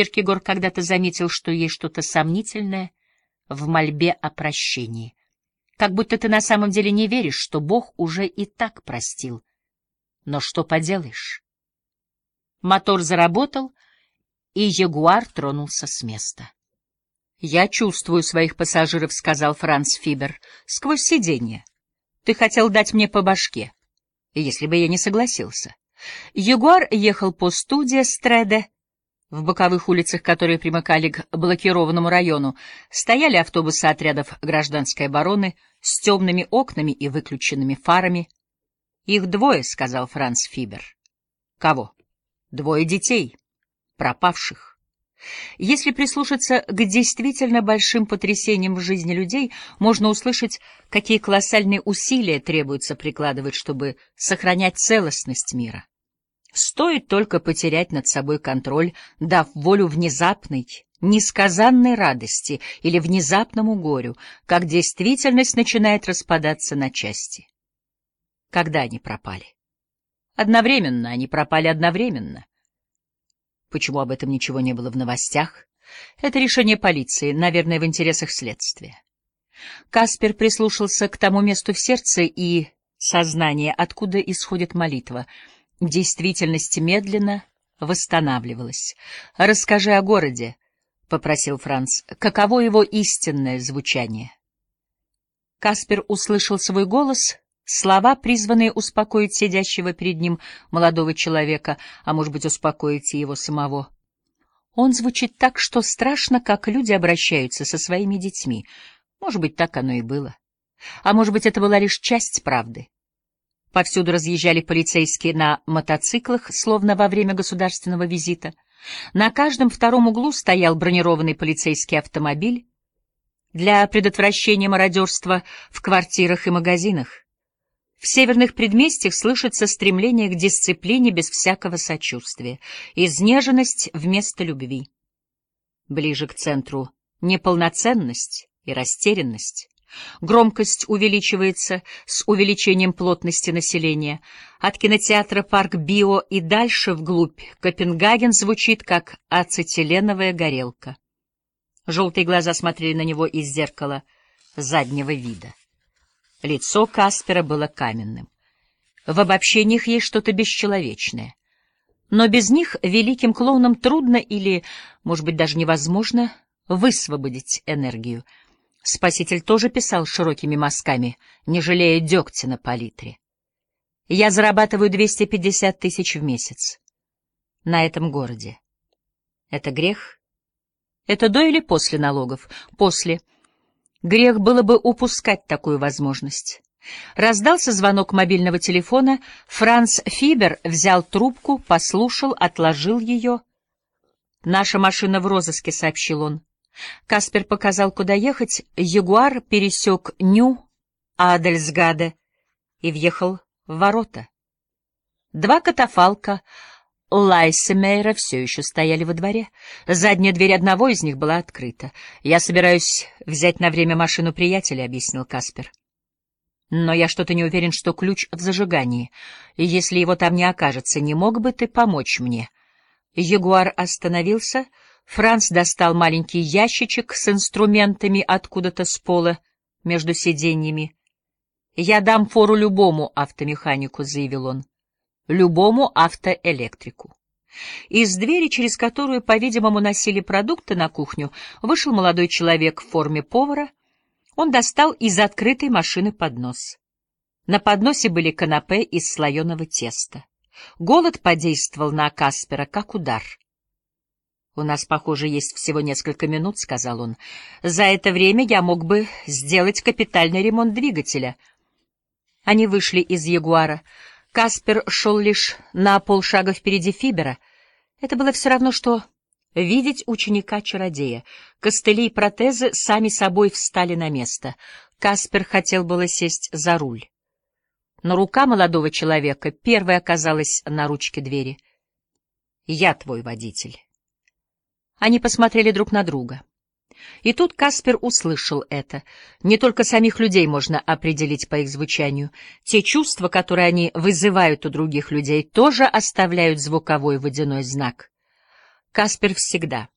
Киркегор когда-то заметил, что есть что-то сомнительное в мольбе о прощении. Как будто ты на самом деле не веришь, что Бог уже и так простил. Но что поделаешь? Мотор заработал, и Ягуар тронулся с места. «Я чувствую своих пассажиров», — сказал Франц Фибер, — «сквозь сиденье. Ты хотел дать мне по башке, если бы я не согласился». Ягуар ехал по студии Стреде. В боковых улицах, которые примыкали к блокированному району, стояли автобусы отрядов гражданской обороны с темными окнами и выключенными фарами. «Их двое», — сказал Франц Фибер. «Кого?» «Двое детей, пропавших». Если прислушаться к действительно большим потрясениям в жизни людей, можно услышать, какие колоссальные усилия требуется прикладывать, чтобы сохранять целостность мира. Стоит только потерять над собой контроль, дав волю внезапной, несказанной радости или внезапному горю, как действительность начинает распадаться на части. Когда они пропали? Одновременно, они пропали одновременно. Почему об этом ничего не было в новостях? Это решение полиции, наверное, в интересах следствия. Каспер прислушался к тому месту в сердце и сознании, откуда исходит молитва. Действительность медленно восстанавливалась. «Расскажи о городе», — попросил Франц. «Каково его истинное звучание?» Каспер услышал свой голос Слова, призванные успокоить сидящего перед ним молодого человека, а, может быть, успокоить и его самого. Он звучит так, что страшно, как люди обращаются со своими детьми. Может быть, так оно и было. А может быть, это была лишь часть правды. Повсюду разъезжали полицейские на мотоциклах, словно во время государственного визита. На каждом втором углу стоял бронированный полицейский автомобиль для предотвращения мародерства в квартирах и магазинах. В северных предместьях слышится стремление к дисциплине без всякого сочувствия, изнеженность вместо любви. Ближе к центру — неполноценность и растерянность. Громкость увеличивается с увеличением плотности населения. От кинотеатра «Парк Био» и дальше вглубь Копенгаген звучит, как ацетиленовая горелка. Желтые глаза смотрели на него из зеркала заднего вида. Лицо Каспера было каменным. В обобщениях есть что-то бесчеловечное. Но без них великим клоунам трудно или, может быть, даже невозможно высвободить энергию. Спаситель тоже писал широкими мазками, не жалея дегтя на палитре. Я зарабатываю 250 тысяч в месяц. На этом городе. Это грех? Это до или после налогов? После. Грех было бы упускать такую возможность. Раздался звонок мобильного телефона. Франц Фибер взял трубку, послушал, отложил ее. «Наша машина в розыске», — сообщил он. Каспер показал, куда ехать. Ягуар пересек Ню, Адельсгаде и въехал в ворота. Два катафалка Лайсемейра все еще стояли во дворе. Задняя дверь одного из них была открыта. «Я собираюсь взять на время машину приятеля», — объяснил Каспер. «Но я что-то не уверен, что ключ в зажигании. И если его там не окажется, не мог бы ты помочь мне?» Ягуар остановился. Франц достал маленький ящичек с инструментами откуда-то с пола между сиденьями. «Я дам фору любому автомеханику», — заявил он любому автоэлектрику. Из двери, через которую, по-видимому, носили продукты на кухню, вышел молодой человек в форме повара. Он достал из открытой машины поднос. На подносе были канапе из слоеного теста. Голод подействовал на Каспера, как удар. «У нас, похоже, есть всего несколько минут», — сказал он. «За это время я мог бы сделать капитальный ремонт двигателя». Они вышли из Ягуара. Каспер шел лишь на полшага впереди Фибера. Это было все равно, что видеть ученика-чародея. Костыли и протезы сами собой встали на место. Каспер хотел было сесть за руль. Но рука молодого человека первой оказалась на ручке двери. «Я твой водитель». Они посмотрели друг на друга. И тут Каспер услышал это. Не только самих людей можно определить по их звучанию. Те чувства, которые они вызывают у других людей, тоже оставляют звуковой водяной знак. Каспер всегда,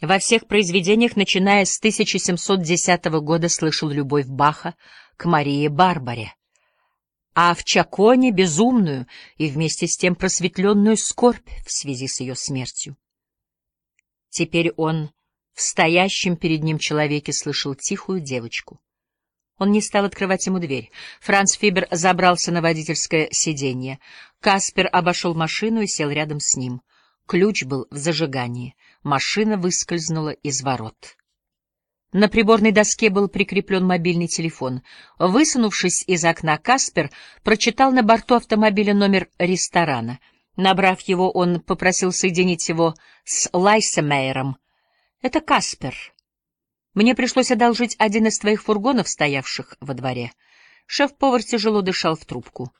во всех произведениях, начиная с 1710 года, слышал любовь Баха к Марии Барбаре, а в Чаконе — безумную и вместе с тем просветленную скорбь в связи с ее смертью. Теперь он в стоящем перед ним человеке слышал тихую девочку. Он не стал открывать ему дверь. Франц Фибер забрался на водительское сиденье. Каспер обошел машину и сел рядом с ним. Ключ был в зажигании. Машина выскользнула из ворот. На приборной доске был прикреплен мобильный телефон. Высунувшись из окна, Каспер прочитал на борту автомобиля номер ресторана. Набрав его, он попросил соединить его с Лайсемейером. «Это Каспер. Мне пришлось одолжить один из твоих фургонов, стоявших во дворе». Шеф-повар тяжело дышал в трубку.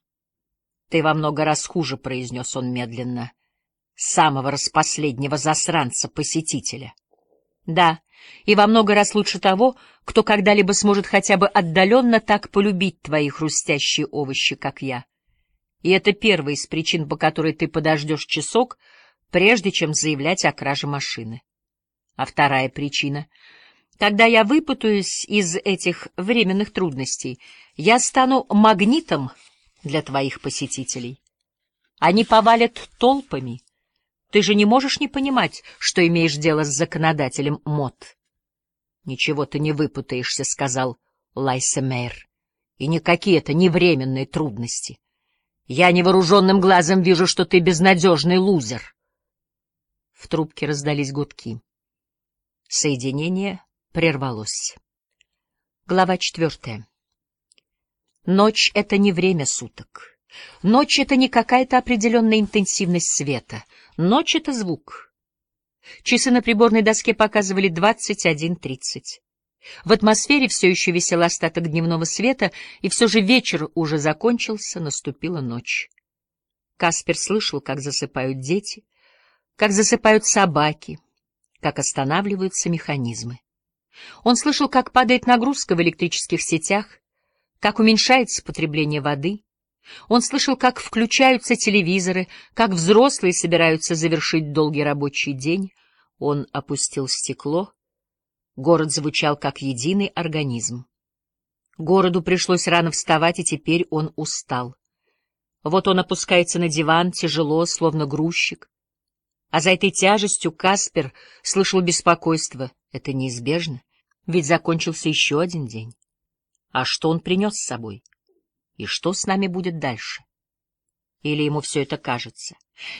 «Ты во много раз хуже», — произнес он медленно, — «самого распоследнего засранца-посетителя». «Да, и во много раз лучше того, кто когда-либо сможет хотя бы отдаленно так полюбить твои хрустящие овощи, как я. И это первая из причин, по которой ты подождешь часок, прежде чем заявлять о краже машины. А вторая причина — когда я выпутаюсь из этих временных трудностей, я стану магнитом для твоих посетителей. Они повалят толпами. Ты же не можешь не понимать, что имеешь дело с законодателем мод. — Ничего ты не выпутаешься, — сказал Лайса Мейер. — И никакие это не временные трудности. Я невооруженным глазом вижу, что ты безнадежный лузер. В трубке раздались гудки. Соединение прервалось. Глава четвертая. Ночь — это не время суток. Ночь — это не какая-то определенная интенсивность света. Ночь — это звук. Часы на приборной доске показывали 21.30. В атмосфере все еще висел остаток дневного света, и все же вечер уже закончился, наступила ночь. Каспер слышал, как засыпают дети, как засыпают собаки, как останавливаются механизмы. Он слышал, как падает нагрузка в электрических сетях, как уменьшается потребление воды. Он слышал, как включаются телевизоры, как взрослые собираются завершить долгий рабочий день. Он опустил стекло. Город звучал как единый организм. Городу пришлось рано вставать, и теперь он устал. Вот он опускается на диван, тяжело, словно грузчик. А за этой тяжестью Каспер слышал беспокойство. Это неизбежно, ведь закончился еще один день. А что он принес с собой? И что с нами будет дальше? Или ему все это кажется?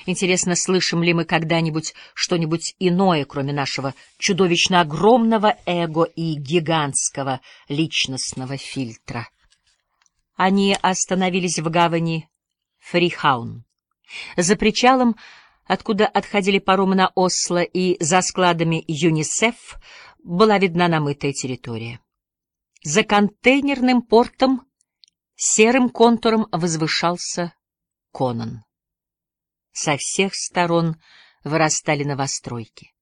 Интересно, слышим ли мы когда-нибудь что-нибудь иное, кроме нашего чудовищно огромного эго и гигантского личностного фильтра? Они остановились в гавани Фрихаун. За причалом откуда отходили паромы на Осло, и за складами ЮНИСЕФ была видна намытая территория. За контейнерным портом серым контуром возвышался Конан. Со всех сторон вырастали новостройки.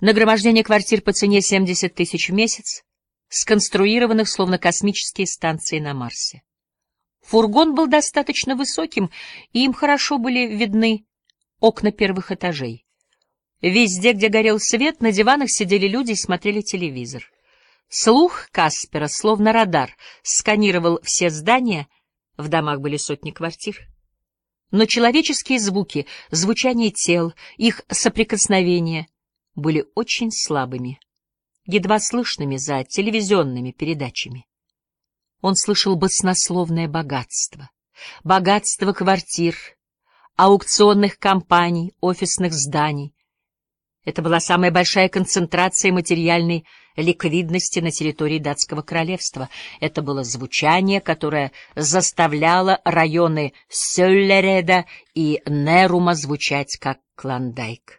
Нагромождение квартир по цене 70 тысяч в месяц, сконструированных словно космические станции на Марсе. Фургон был достаточно высоким, и им хорошо были видны окна первых этажей. Везде, где горел свет, на диванах сидели люди и смотрели телевизор. Слух Каспера, словно радар, сканировал все здания, в домах были сотни квартир. Но человеческие звуки, звучание тел, их соприкосновения были очень слабыми, едва слышными за телевизионными передачами. Он слышал баснословное богатство, богатство квартир, аукционных компаний, офисных зданий. Это была самая большая концентрация материальной ликвидности на территории датского королевства. Это было звучание, которое заставляло районы Сёллереда и Нерума звучать как Клондайк.